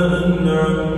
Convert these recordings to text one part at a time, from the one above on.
أنعمت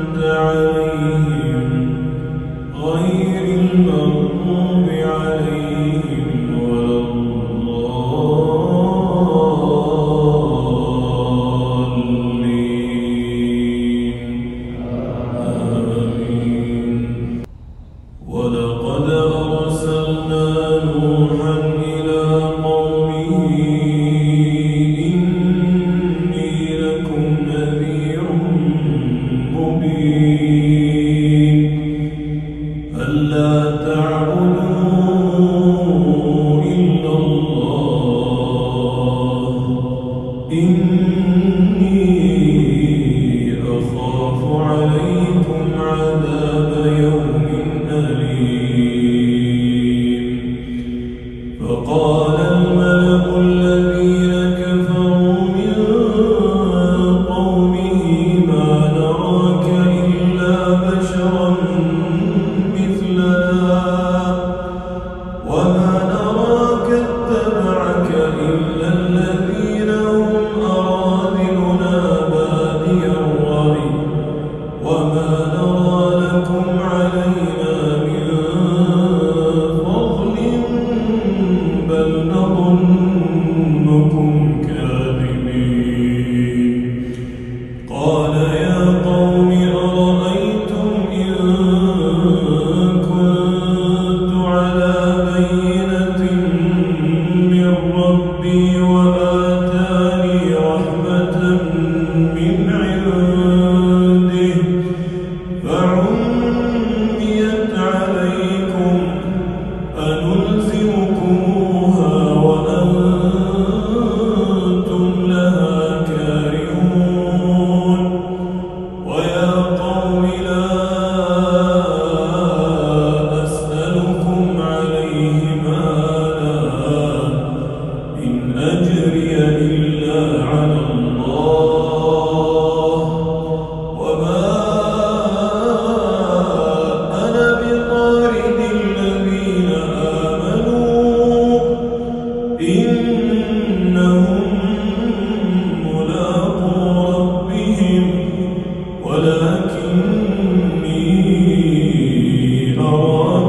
أراكم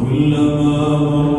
كلما مر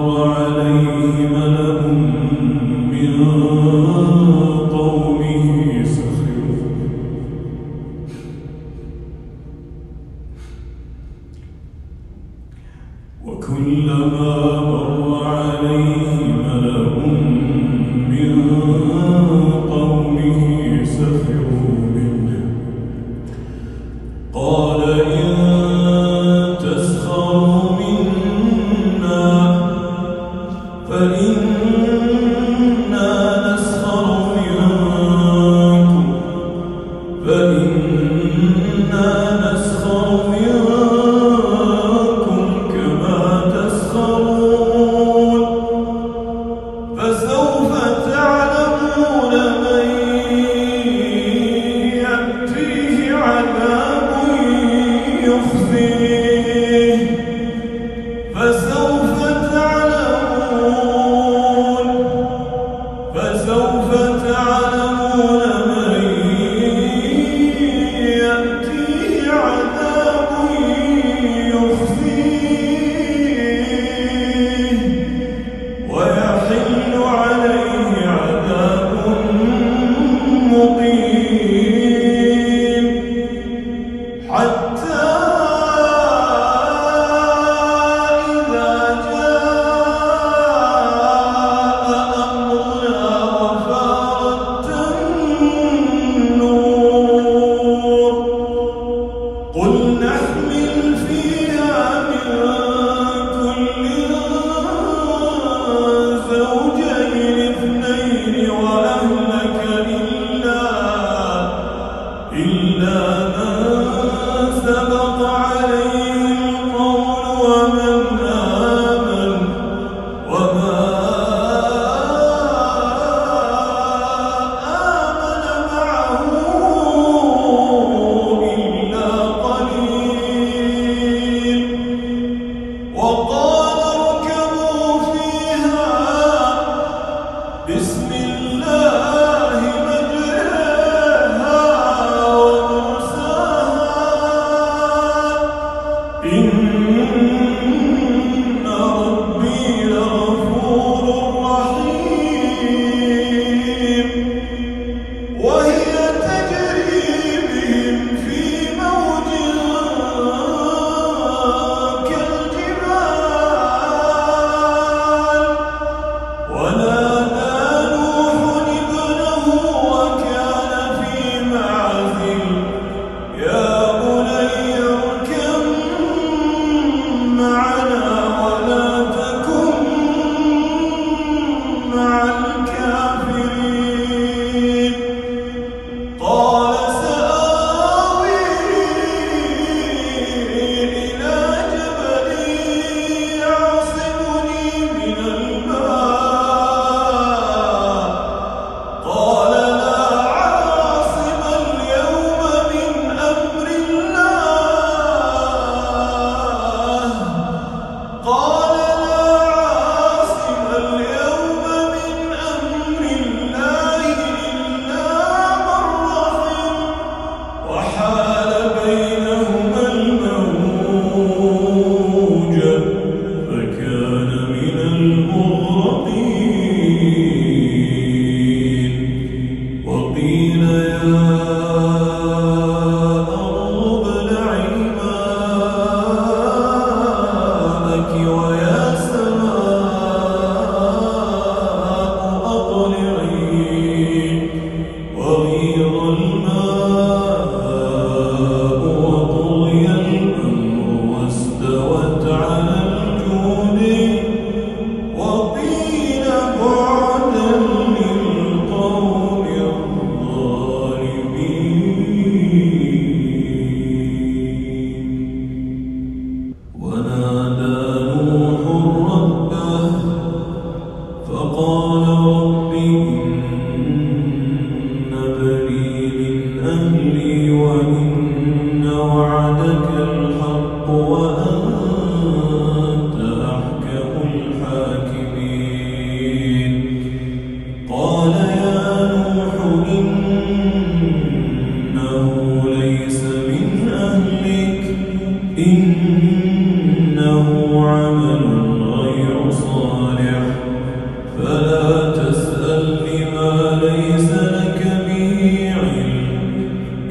قيل يا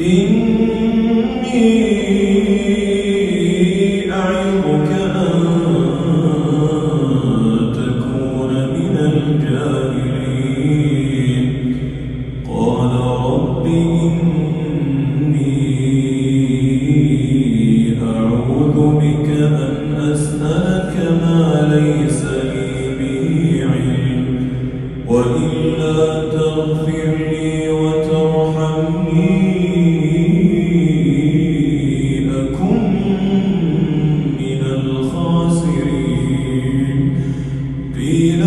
إني أعظك قيل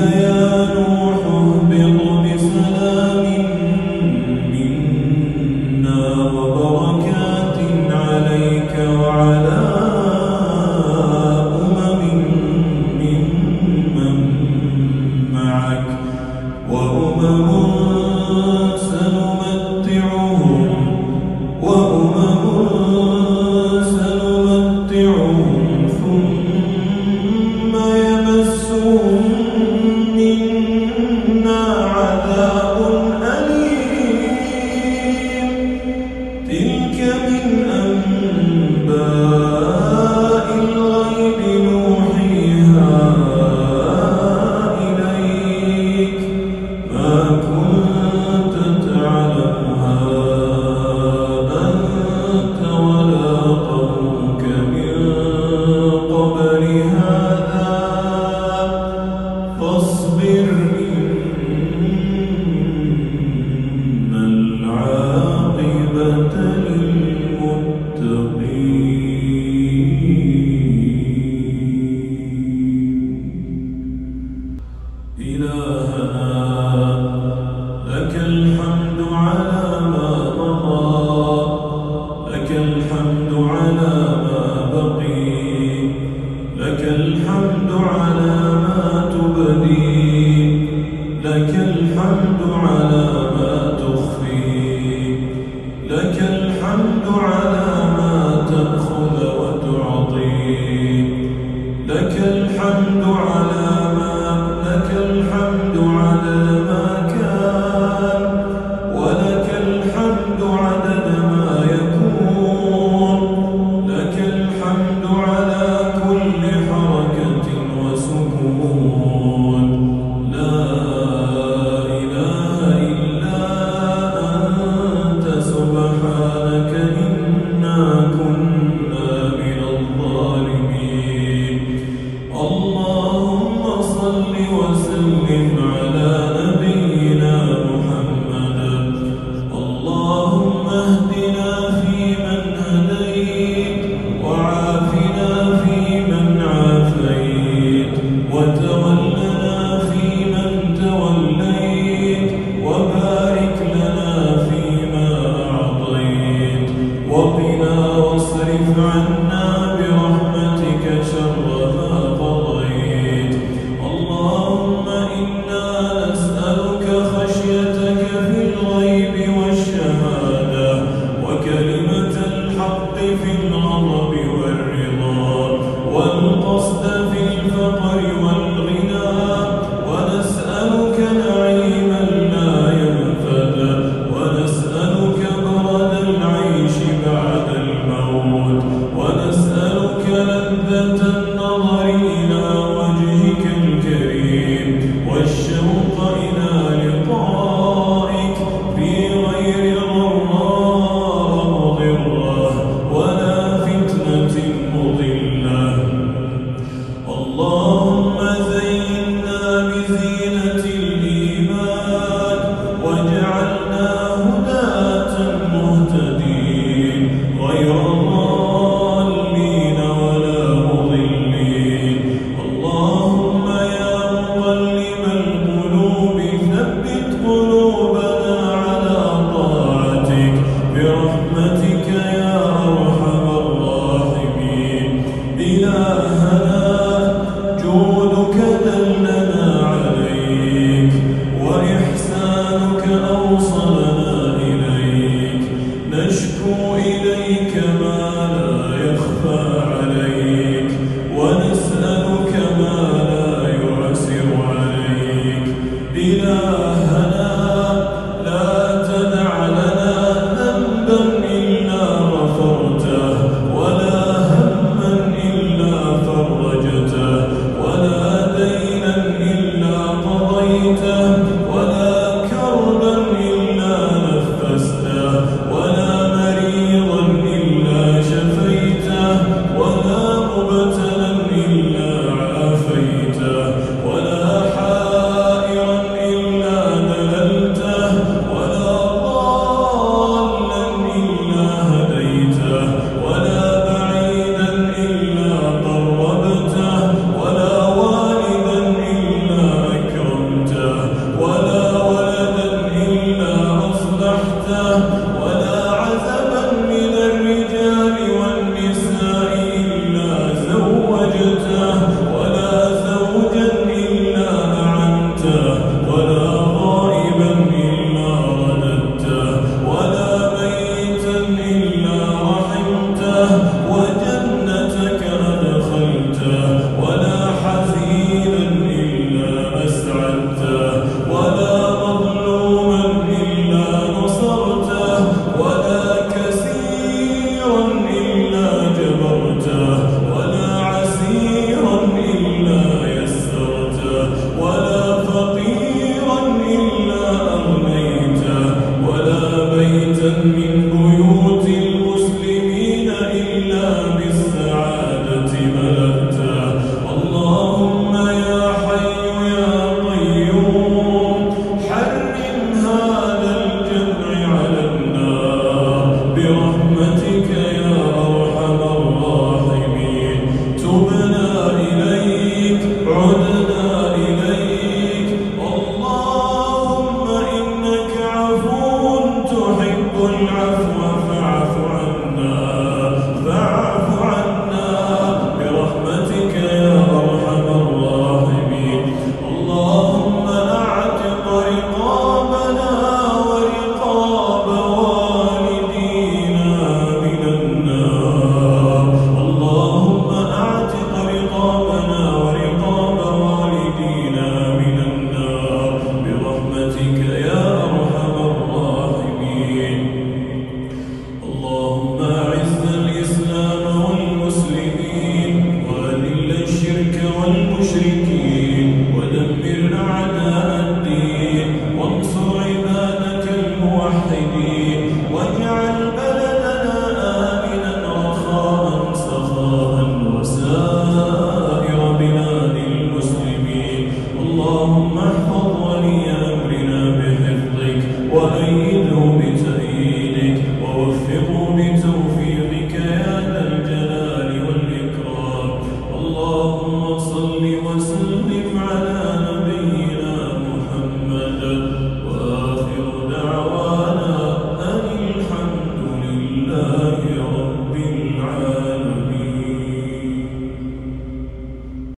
الغيب واجعل